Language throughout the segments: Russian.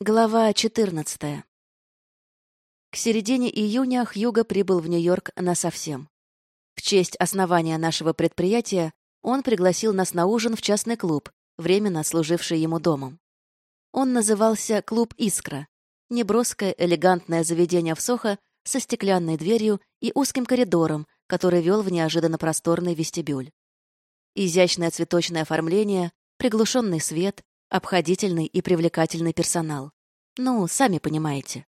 Глава 14. К середине июня Хьюго прибыл в Нью-Йорк насовсем. В честь основания нашего предприятия он пригласил нас на ужин в частный клуб, временно служивший ему домом. Он назывался «Клуб Искра», неброское элегантное заведение в Сохо со стеклянной дверью и узким коридором, который вел в неожиданно просторный вестибюль. Изящное цветочное оформление, приглушенный свет, обходительный и привлекательный персонал. Ну, сами понимаете.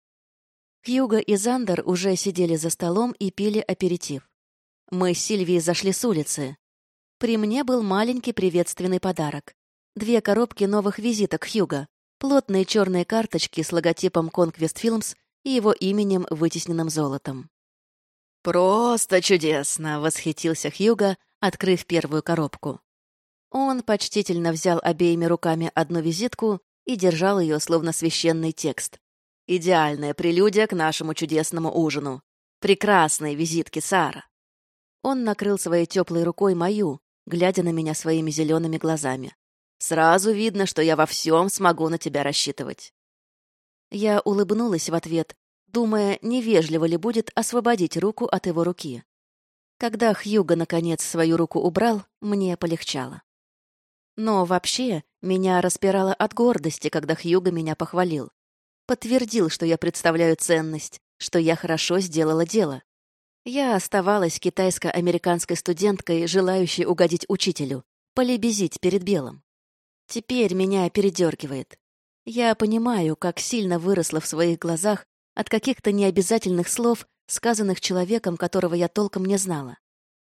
Хьюго и Зандер уже сидели за столом и пили аперитив. Мы с Сильвией зашли с улицы. При мне был маленький приветственный подарок. Две коробки новых визиток Хьюга, плотные черные карточки с логотипом Conquest Films и его именем, вытесненным золотом. «Просто чудесно!» — восхитился Хьюга, открыв первую коробку. Он почтительно взял обеими руками одну визитку и держал ее, словно священный текст. «Идеальная прелюдия к нашему чудесному ужину. Прекрасные визитки, Сара!» Он накрыл своей теплой рукой мою, глядя на меня своими зелеными глазами. «Сразу видно, что я во всем смогу на тебя рассчитывать». Я улыбнулась в ответ, думая, невежливо ли будет освободить руку от его руки. Когда Хьюго, наконец, свою руку убрал, мне полегчало. Но вообще меня распирало от гордости, когда Хьюго меня похвалил. Подтвердил, что я представляю ценность, что я хорошо сделала дело. Я оставалась китайско-американской студенткой, желающей угодить учителю, полебезить перед белым. Теперь меня передергивает. Я понимаю, как сильно выросла в своих глазах от каких-то необязательных слов, сказанных человеком, которого я толком не знала.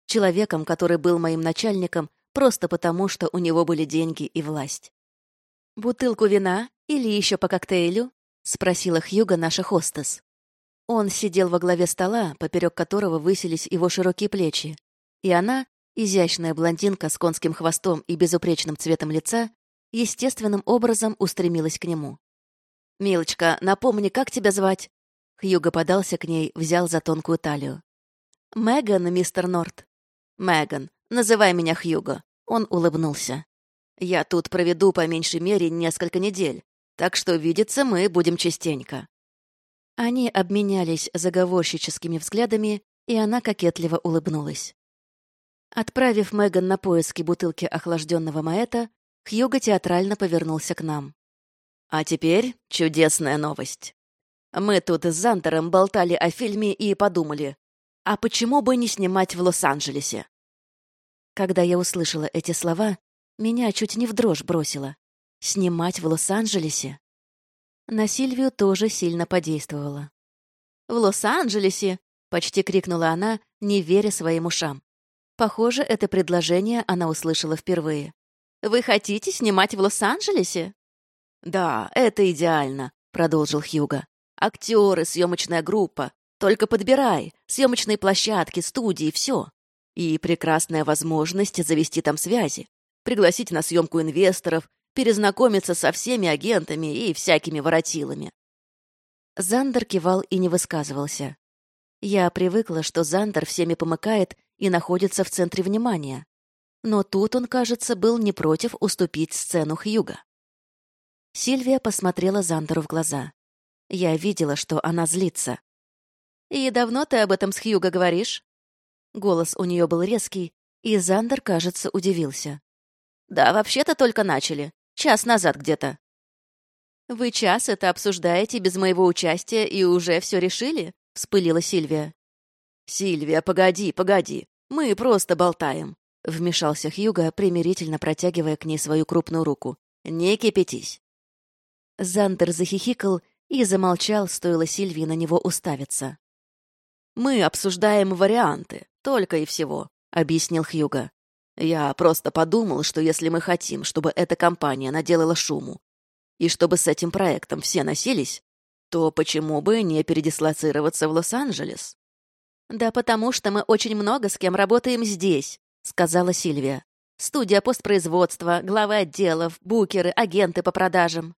Человеком, который был моим начальником просто потому, что у него были деньги и власть. «Бутылку вина или еще по коктейлю?» — спросила Хьюга наша хостес. Он сидел во главе стола, поперек которого высились его широкие плечи, и она, изящная блондинка с конским хвостом и безупречным цветом лица, естественным образом устремилась к нему. «Милочка, напомни, как тебя звать?» Хьюго подался к ней, взял за тонкую талию. «Меган, мистер Норт». «Меган, Называй меня Хьюго». Он улыбнулся. «Я тут проведу по меньшей мере несколько недель, так что видеться мы будем частенько». Они обменялись заговорщическими взглядами, и она кокетливо улыбнулась. Отправив Меган на поиски бутылки охлажденного маэта, Хьюго театрально повернулся к нам. «А теперь чудесная новость. Мы тут с Зантером болтали о фильме и подумали, а почему бы не снимать в Лос-Анджелесе? Когда я услышала эти слова, меня чуть не в дрожь бросило. Снимать в Лос-Анджелесе? На Сильвию тоже сильно подействовало. «В Лос-Анджелесе!» — почти крикнула она, не веря своим ушам. Похоже, это предложение она услышала впервые. «Вы хотите снимать в Лос-Анджелесе?» «Да, это идеально», — продолжил Хьюга. «Актеры, съемочная группа. Только подбирай. Съемочные площадки, студии, все. И прекрасная возможность завести там связи, пригласить на съемку инвесторов, перезнакомиться со всеми агентами и всякими воротилами. Зандер кивал и не высказывался. Я привыкла, что Зандер всеми помыкает и находится в центре внимания. Но тут он, кажется, был не против уступить сцену Хьюга. Сильвия посмотрела Зандеру в глаза. Я видела, что она злится. «И давно ты об этом с Хьюго говоришь?» Голос у нее был резкий, и Зандер, кажется, удивился. «Да, вообще-то только начали. Час назад где-то». «Вы час это обсуждаете без моего участия и уже все решили?» — вспылила Сильвия. «Сильвия, погоди, погоди. Мы просто болтаем», — вмешался Хьюго, примирительно протягивая к ней свою крупную руку. «Не кипятись». Зандер захихикал и замолчал, стоило Сильвии на него уставиться. «Мы обсуждаем варианты. «Только и всего», — объяснил Хьюга. «Я просто подумал, что если мы хотим, чтобы эта компания наделала шуму, и чтобы с этим проектом все носились, то почему бы не передислоцироваться в Лос-Анджелес?» «Да потому что мы очень много с кем работаем здесь», — сказала Сильвия. «Студия постпроизводства, главы отделов, букеры, агенты по продажам».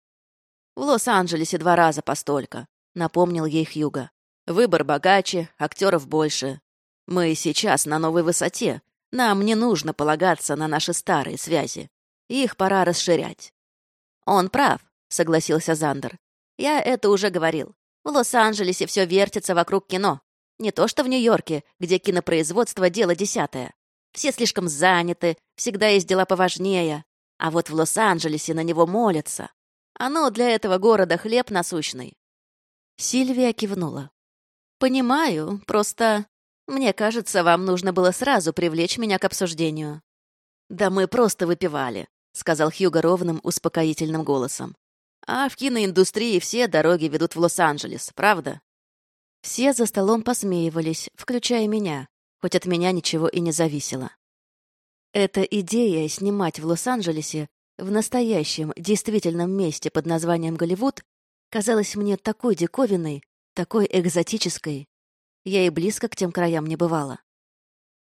«В Лос-Анджелесе два раза постолько», — напомнил ей Хьюга. «Выбор богаче, актеров больше, мы сейчас на новой высоте. Нам не нужно полагаться на наши старые связи. Их пора расширять». «Он прав», — согласился Зандер. Я это уже говорил. В Лос-Анджелесе все вертится вокруг кино. Не то что в Нью-Йорке, где кинопроизводство — дело десятое. Все слишком заняты, всегда есть дела поважнее. А вот в Лос-Анджелесе на него молятся. Оно для этого города хлеб насущный. Сильвия кивнула. «Понимаю, просто мне кажется, вам нужно было сразу привлечь меня к обсуждению». «Да мы просто выпивали», — сказал Хьюго ровным, успокоительным голосом. «А в киноиндустрии все дороги ведут в Лос-Анджелес, правда?» Все за столом посмеивались, включая меня, хоть от меня ничего и не зависело. Эта идея снимать в Лос-Анджелесе, в настоящем, действительном месте под названием Голливуд, казалась мне такой диковинной, такой экзотической. Я и близко к тем краям не бывала.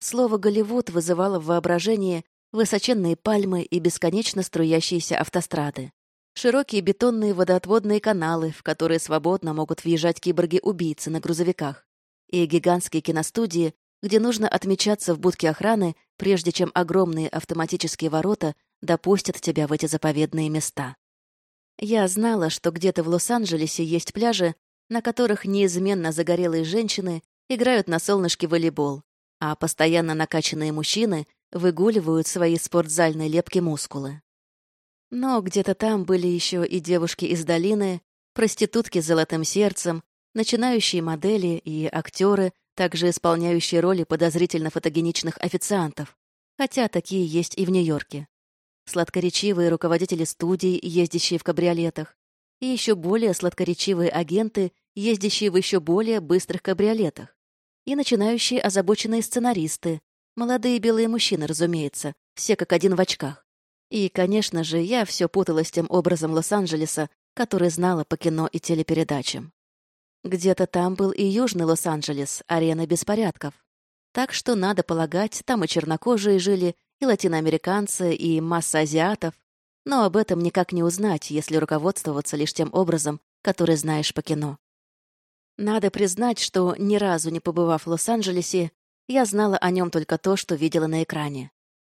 Слово «Голливуд» вызывало в воображении высоченные пальмы и бесконечно струящиеся автострады. Широкие бетонные водоотводные каналы, в которые свободно могут въезжать киборги-убийцы на грузовиках. И гигантские киностудии, где нужно отмечаться в будке охраны, прежде чем огромные автоматические ворота допустят тебя в эти заповедные места. Я знала, что где-то в Лос-Анджелесе есть пляжи, на которых неизменно загорелые женщины играют на солнышке волейбол, а постоянно накачанные мужчины выгуливают свои спортзальные лепки мускулы. Но где-то там были еще и девушки из долины, проститутки с золотым сердцем, начинающие модели и актеры, также исполняющие роли подозрительно фотогеничных официантов, хотя такие есть и в Нью-Йорке. Сладкоречивые руководители студий, ездящие в кабриолетах, и еще более сладкоречивые агенты, ездящие в еще более быстрых кабриолетах, и начинающие озабоченные сценаристы, молодые белые мужчины, разумеется, все как один в очках. И, конечно же, я все путала с тем образом Лос-Анджелеса, который знала по кино и телепередачам. Где-то там был и Южный Лос-Анджелес, арена беспорядков. Так что, надо полагать, там и чернокожие жили, и латиноамериканцы, и масса азиатов. Но об этом никак не узнать, если руководствоваться лишь тем образом, который знаешь по кино. Надо признать, что ни разу не побывав в Лос-Анджелесе, я знала о нем только то, что видела на экране.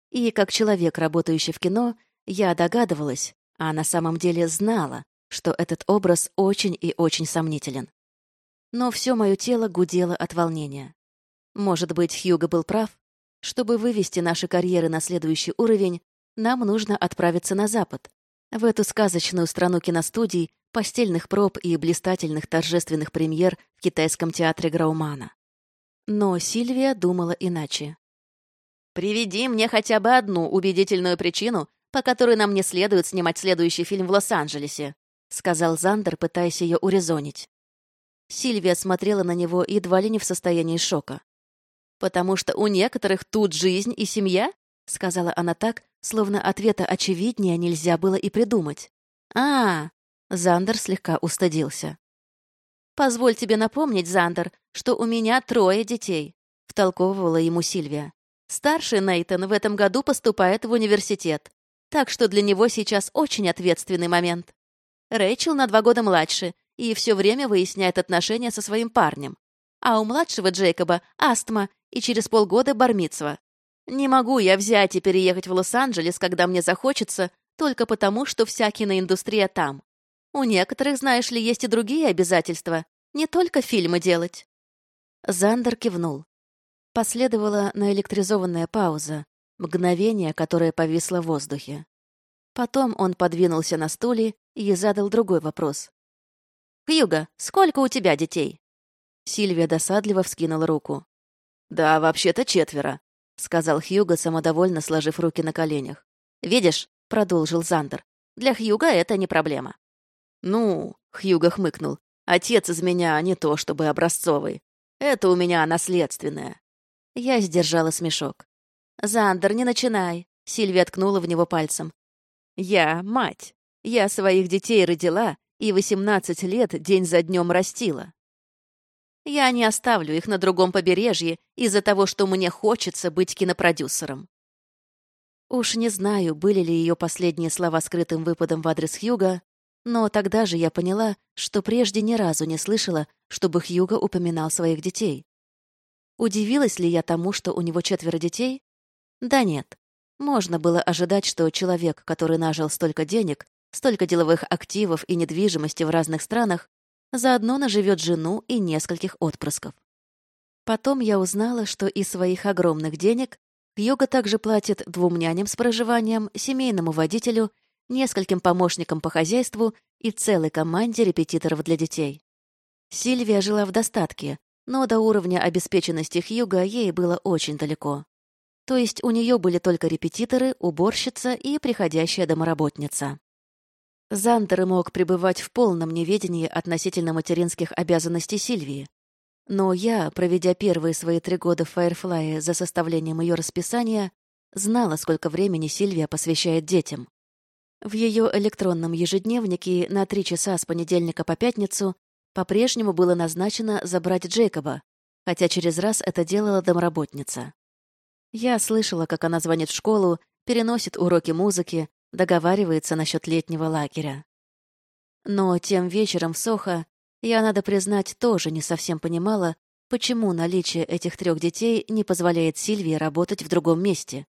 И как человек, работающий в кино, я догадывалась, а на самом деле знала, что этот образ очень и очень сомнителен. Но все мое тело гудело от волнения. Может быть, Хьюго был прав? Чтобы вывести наши карьеры на следующий уровень, нам нужно отправиться на Запад, в эту сказочную страну киностудий, постельных проб и блистательных торжественных премьер в китайском театре Граумана. Но Сильвия думала иначе. Приведи мне хотя бы одну убедительную причину, по которой нам не следует снимать следующий фильм в Лос-Анджелесе», — сказал Зандер, пытаясь ее урезонить. Сильвия смотрела на него едва ли не в состоянии шока. «Потому что у некоторых тут жизнь и семья?» — сказала она так, словно ответа очевиднее нельзя было и придумать. а, -а, Зандер слегка устыдился. «Позволь тебе напомнить, Зандер, что у меня трое детей», — втолковывала ему Сильвия. Старший Нейтон в этом году поступает в университет, так что для него сейчас очень ответственный момент. Рэйчел на два года младше и все время выясняет отношения со своим парнем. А у младшего Джейкоба астма и через полгода бармицва. Не могу я взять и переехать в Лос-Анджелес, когда мне захочется, только потому, что вся киноиндустрия там. У некоторых, знаешь ли, есть и другие обязательства, не только фильмы делать. Зандер кивнул. Последовала наэлектризованная пауза, мгновение, которое повисло в воздухе. Потом он подвинулся на стуле и задал другой вопрос. «Хьюго, сколько у тебя детей?» Сильвия досадливо вскинула руку. «Да, вообще-то четверо», — сказал Хьюго, самодовольно сложив руки на коленях. «Видишь?» — продолжил Зандер. «Для Хьюга это не проблема». «Ну», — Хьюго хмыкнул, — «отец из меня не то чтобы образцовый. Это у меня наследственное. Я сдержала смешок. «Зандер, не начинай!» Сильвия ткнула в него пальцем. «Я мать. Я своих детей родила и 18 лет день за днем растила. Я не оставлю их на другом побережье из-за того, что мне хочется быть кинопродюсером». Уж не знаю, были ли ее последние слова скрытым выпадом в адрес Хьюга, но тогда же я поняла, что прежде ни разу не слышала, чтобы Хьюга упоминал своих детей. Удивилась ли я тому, что у него четверо детей? Да нет. Можно было ожидать, что человек, который нажил столько денег, столько деловых активов и недвижимости в разных странах, заодно наживет жену и нескольких отпрысков. Потом я узнала, что из своих огромных денег Йога также платит двум няням с проживанием, семейному водителю, нескольким помощникам по хозяйству и целой команде репетиторов для детей. Сильвия жила в достатке, но до уровня обеспеченности Хьюга ей было очень далеко. То есть у нее были только репетиторы, уборщица и приходящая домоработница. Зандер мог пребывать в полном неведении относительно материнских обязанностей Сильвии. Но я, проведя первые свои три года в Фаерфлае за составлением ее расписания, знала, сколько времени Сильвия посвящает детям. В ее электронном ежедневнике на три часа с понедельника по пятницу по-прежнему было назначено забрать Джейкоба, хотя через раз это делала домработница. Я слышала, как она звонит в школу, переносит уроки музыки, договаривается насчет летнего лагеря. Но тем вечером в Сохо я, надо признать, тоже не совсем понимала, почему наличие этих трех детей не позволяет Сильвии работать в другом месте.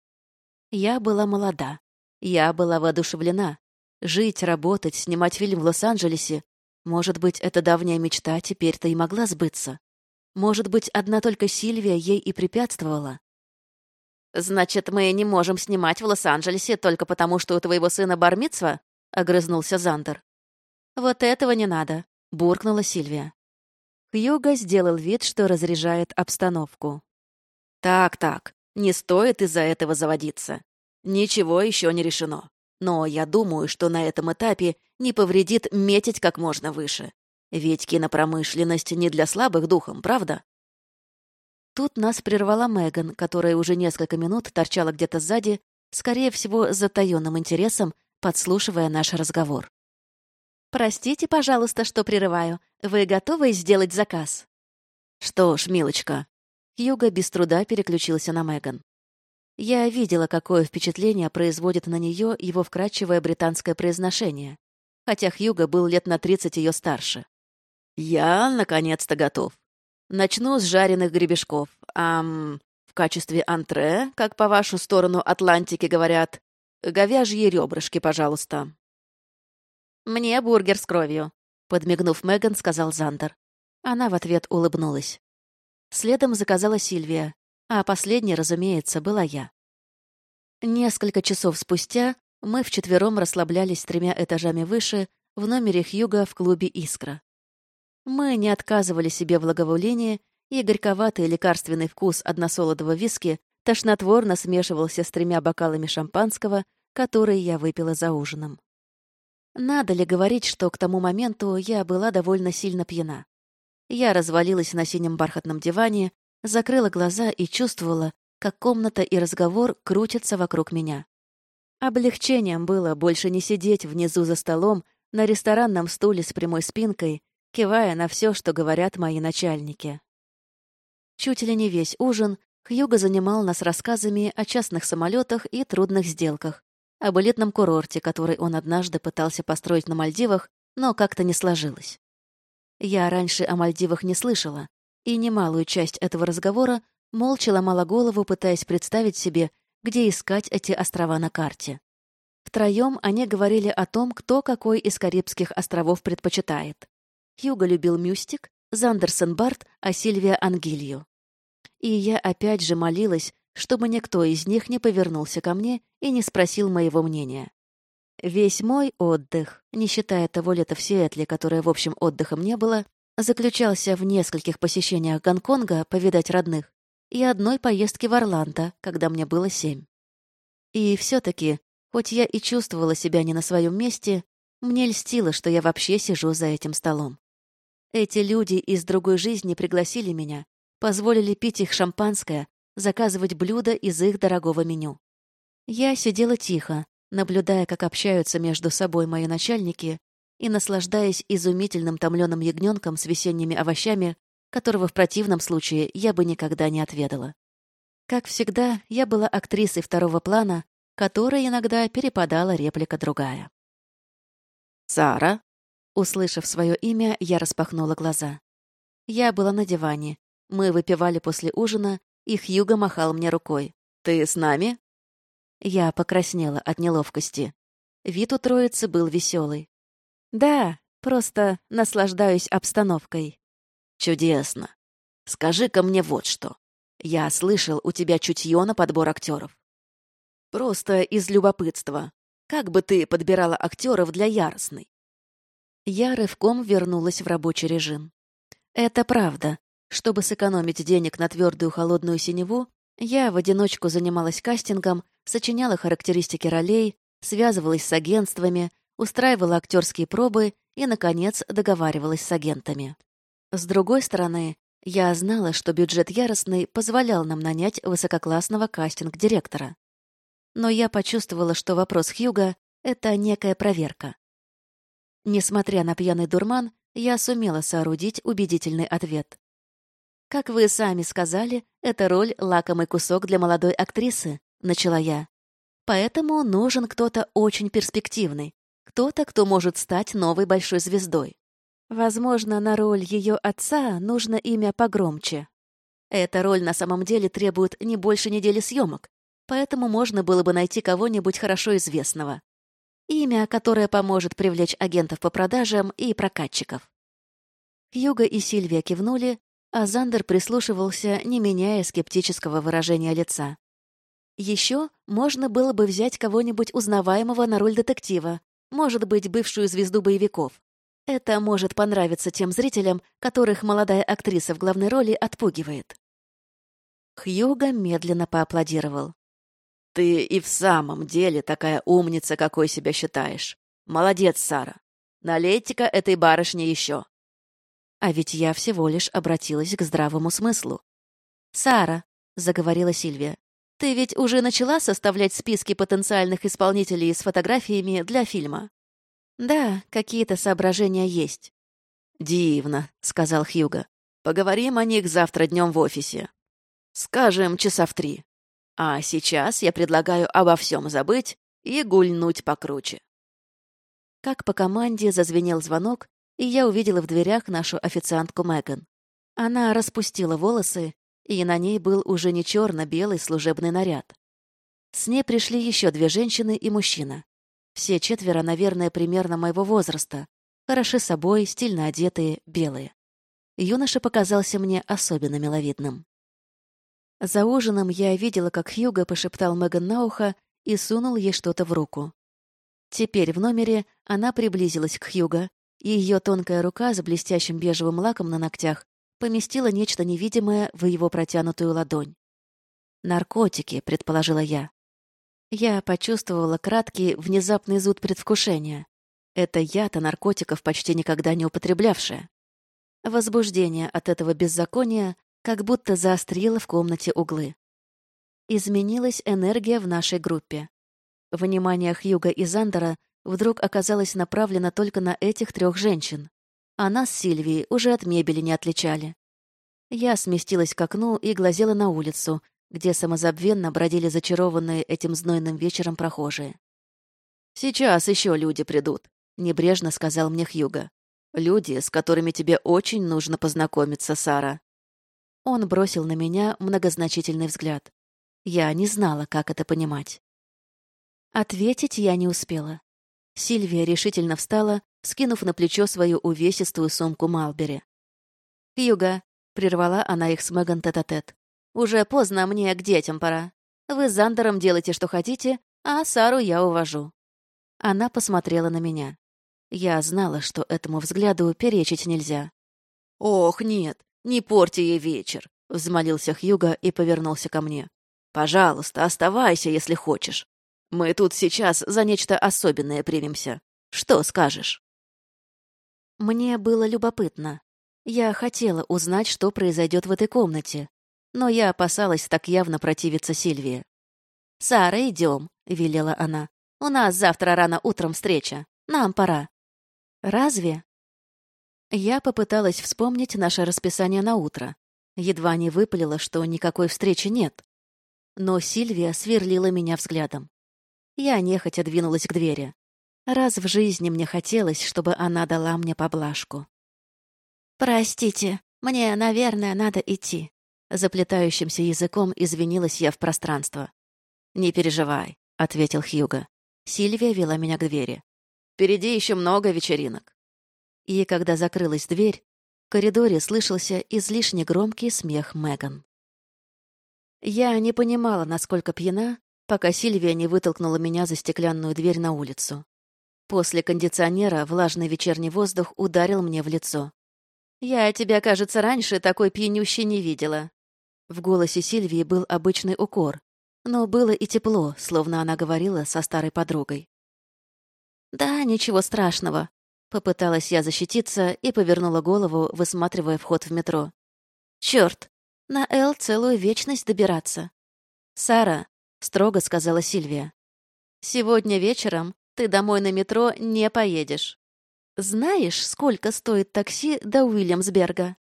Я была молода. Я была воодушевлена. Жить, работать, снимать фильм в Лос-Анджелесе. Может быть, эта давняя мечта теперь-то и могла сбыться. Может быть, одна только Сильвия ей и препятствовала. «Значит, мы не можем снимать в Лос-Анджелесе только потому, что у твоего сына бармитсва?» — огрызнулся Зандер. «Вот этого не надо», — буркнула Сильвия. Хьюго сделал вид, что разряжает обстановку. «Так-так, не стоит из-за этого заводиться. Ничего еще не решено. Но я думаю, что на этом этапе не повредит метить как можно выше. Ведь кинопромышленность не для слабых духом, правда? Тут нас прервала Меган, которая уже несколько минут торчала где-то сзади, скорее всего, с затаённым интересом, подслушивая наш разговор. «Простите, пожалуйста, что прерываю. Вы готовы сделать заказ?» «Что ж, милочка». Хьюго без труда переключился на Меган. Я видела, какое впечатление производит на нее его вкрадчивое британское произношение, хотя Хьюго был лет на 30 ее старше. «Я, наконец-то, готов. Начну с жареных гребешков. Ам, в качестве антре, как по вашу сторону Атлантики говорят, говяжьи ребрышки, пожалуйста. Мне бургер с кровью, подмигнув Меган, сказал Зандер. Она в ответ улыбнулась. Следом заказала Сильвия, а последней, разумеется, была я. Несколько часов спустя мы вчетвером расслаблялись тремя этажами выше в номере Хьюга в клубе «Искра». Мы не отказывали себе в благоволении, и горьковатый лекарственный вкус односолодого виски тошнотворно смешивался с тремя бокалами шампанского, которые я выпила за ужином. Надо ли говорить, что к тому моменту я была довольно сильно пьяна? Я развалилась на синем бархатном диване, закрыла глаза и чувствовала, как комната и разговор крутятся вокруг меня. Облегчением было больше не сидеть внизу за столом на ресторанном стуле с прямой спинкой кивая на все, что говорят мои начальники. Чуть ли не весь ужин Хьюго занимал нас рассказами о частных самолетах и трудных сделках, об элитном курорте, который он однажды пытался построить на Мальдивах, но как-то не сложилось. Я раньше о Мальдивах не слышала, и немалую часть этого разговора молча ломала голову, пытаясь представить себе, где искать эти острова на карте. Втроем они говорили о том, кто какой из Карибских островов предпочитает. Хьюго любил Мюстик, Зандерсон Барт, а Сильвия Ангелью. И я опять же молилась, чтобы никто из них не повернулся ко мне и не спросил моего мнения. Весь мой отдых, не считая того лета в Сиэтле, которое, в общем, отдыхом не было, заключался в нескольких посещениях Гонконга повидать родных и одной поездке в Орландо, когда мне было семь. И все таки хоть я и чувствовала себя не на своем месте, мне льстило, что я вообще сижу за этим столом. Эти люди из другой жизни пригласили меня, позволили пить их шампанское, заказывать блюда из их дорогого меню. Я сидела тихо, наблюдая, как общаются между собой мои начальники и наслаждаясь изумительным томленым ягненком с весенними овощами, которого в противном случае я бы никогда не отведала. Как всегда, я была актрисой второго плана, которой иногда перепадала реплика другая. «Сара?» Услышав свое имя, я распахнула глаза. Я была на диване. Мы выпивали после ужина, и Хьюго махал мне рукой. «Ты с нами?» Я покраснела от неловкости. Вид у троицы был веселый. «Да, просто наслаждаюсь обстановкой». «Чудесно. Скажи-ка мне вот что. Я слышал, у тебя чутье на подбор актеров. Просто из любопытства. Как бы ты подбирала актеров для яростной? Я рывком вернулась в рабочий режим. Это правда. Чтобы сэкономить денег на твердую холодную синеву, я в одиночку занималась кастингом, сочиняла характеристики ролей, связывалась с агентствами, устраивала актерские пробы и, наконец, договаривалась с агентами. С другой стороны, я знала, что бюджет яростный позволял нам нанять высококлассного кастинг-директора. Но я почувствовала, что вопрос Хьюга — это некая проверка. Несмотря на пьяный дурман, я сумела соорудить убедительный ответ. «Как вы сами сказали, эта роль — лакомый кусок для молодой актрисы», — начала я. «Поэтому нужен кто-то очень перспективный, кто-то, кто может стать новой большой звездой. Возможно, на роль ее отца нужно имя погромче. Эта роль на самом деле требует не больше недели съемок, поэтому можно было бы найти кого-нибудь хорошо известного. Имя, которое поможет привлечь агентов по продажам и прокатчиков. Юга и Сильвия кивнули, а Зандер прислушивался, не меняя скептического выражения лица. Еще можно было бы взять кого-нибудь узнаваемого на роль детектива, может быть, бывшую звезду боевиков. Это может понравиться тем зрителям, которых молодая актриса в главной роли отпугивает. Хьюго медленно поаплодировал. «Ты и в самом деле такая умница, какой себя считаешь. Молодец, Сара. Налейте-ка этой барышне еще». А ведь я всего лишь обратилась к здравому смыслу. «Сара», — заговорила Сильвия, — «ты ведь уже начала составлять списки потенциальных исполнителей с фотографиями для фильма?» «Да, какие-то соображения есть». «Дивно», — сказал Хьюго. «Поговорим о них завтра днем в офисе. Скажем, часа в три. А сейчас я предлагаю обо всем забыть и гульнуть покруче». Как по команде зазвенел звонок, и я увидела в дверях нашу официантку Меган. Она распустила волосы, и на ней был уже не черно-белый служебный наряд. С ней пришли еще две женщины и мужчина. Все четверо, наверное, примерно моего возраста. Хороши собой, стильно одетые, белые. Юноша показался мне особенно миловидным. За ужином я видела, как Хьюго пошептал Меган на ухо и сунул ей что-то в руку. Теперь в номере она приблизилась к Хьюго, и ее тонкая рука с блестящим бежевым лаком на ногтях поместила нечто невидимое в его протянутую ладонь. «Наркотики», — предположила я. Я почувствовала краткий, внезапный зуд предвкушения. Это яд, наркотиков почти никогда не употреблявшая. Возбуждение от этого беззакония как будто заострило в комнате углы. Изменилась энергия в нашей группе. Внимание Хьюга и Зандера вдруг оказалось направлено только на этих трех женщин. А нас с Сильвией уже от мебели не отличали. Я сместилась к окну и глазела на улицу, где самозабвенно бродили зачарованные этим знойным вечером прохожие. «Сейчас еще люди придут», — небрежно сказал мне Хьюго. «Люди, с которыми тебе очень нужно познакомиться, Сара». Он бросил на меня многозначительный взгляд. Я не знала, как это понимать. Ответить я не успела. Сильвия решительно встала, скинув на плечо свою увесистую сумку Малбери. «Хьюго», — прервала она их с Меган тет-а-тет. Уже поздно, мне к детям пора. Вы с Зандером делайте, что хотите, а Сару я увожу». Она посмотрела на меня. Я знала, что этому взгляду перечить нельзя. «Ох, нет, не порти ей вечер», — взмолился Хьюга и повернулся ко мне. «Пожалуйста, оставайся, если хочешь. Мы тут сейчас за нечто особенное примемся. Что скажешь?» Мне было любопытно. Я хотела узнать, что произойдет в этой комнате, но я опасалась так явно противиться Сильвии. «Сара, идем», — велела она. «У нас завтра рано утром встреча. Нам пора». «Разве?» Я попыталась вспомнить наше расписание на утро. Едва не выпалила, что никакой встречи нет. Но Сильвия сверлила меня взглядом. Я нехотя двинулась к двери. Раз в жизни мне хотелось, чтобы она дала мне поблажку. «Простите, мне, наверное, надо идти», Заплетающимся языком извинилась я в пространство. «Не переживай», — ответил Хьюго. Сильвия вела меня к двери. «Впереди еще много вечеринок». И когда закрылась дверь, в коридоре слышался излишне громкий смех Меган. Я не понимала, насколько пьяна, пока Сильвия не вытолкнула меня за стеклянную дверь на улицу. После кондиционера влажный вечерний воздух ударил мне в лицо. «Я тебя, кажется, раньше такой пьянющей не видела». В голосе Сильвии был обычный укор, но было и тепло, словно она говорила со старой подругой. «Да, ничего страшного», — попыталась я защититься и повернула голову, высматривая вход в метро. «Чёрт, на Эл целую вечность добираться». «Сара», — строго сказала Сильвия, — «сегодня вечером ты домой на метро не поедешь. Знаешь, сколько стоит такси до Уильямсберга?»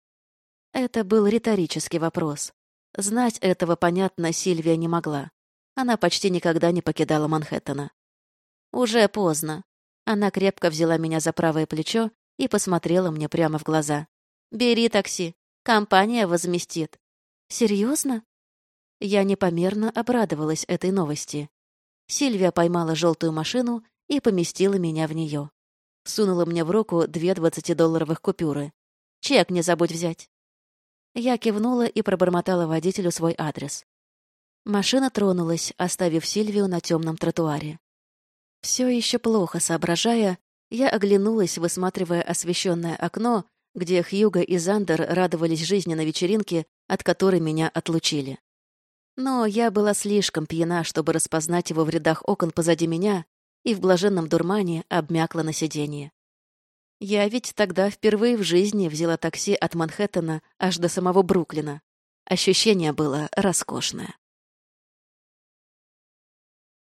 Это был риторический вопрос. Знать этого, понятно, Сильвия не могла. Она почти никогда не покидала Манхэттена. «Уже поздно». Она крепко взяла меня за правое плечо и посмотрела мне прямо в глаза. «Бери такси. Компания возместит». «Серьезно?» Я непомерно обрадовалась этой новости. Сильвия поймала желтую машину и поместила меня в нее. Сунула мне в руку две двадцатидолларовых купюры. «Чек не забудь взять». Я кивнула и пробормотала водителю свой адрес. Машина тронулась, оставив Сильвию на темном тротуаре. Все еще плохо соображая, я оглянулась, высматривая освещенное окно, где Хьюго и Зандер радовались жизни на вечеринке, от которой меня отлучили. Но я была слишком пьяна, чтобы распознать его в рядах окон позади меня, и в блаженном дурмане обмякла на сиденье. Я ведь тогда впервые в жизни взяла такси от Манхэттена аж до самого Бруклина. Ощущение было роскошное.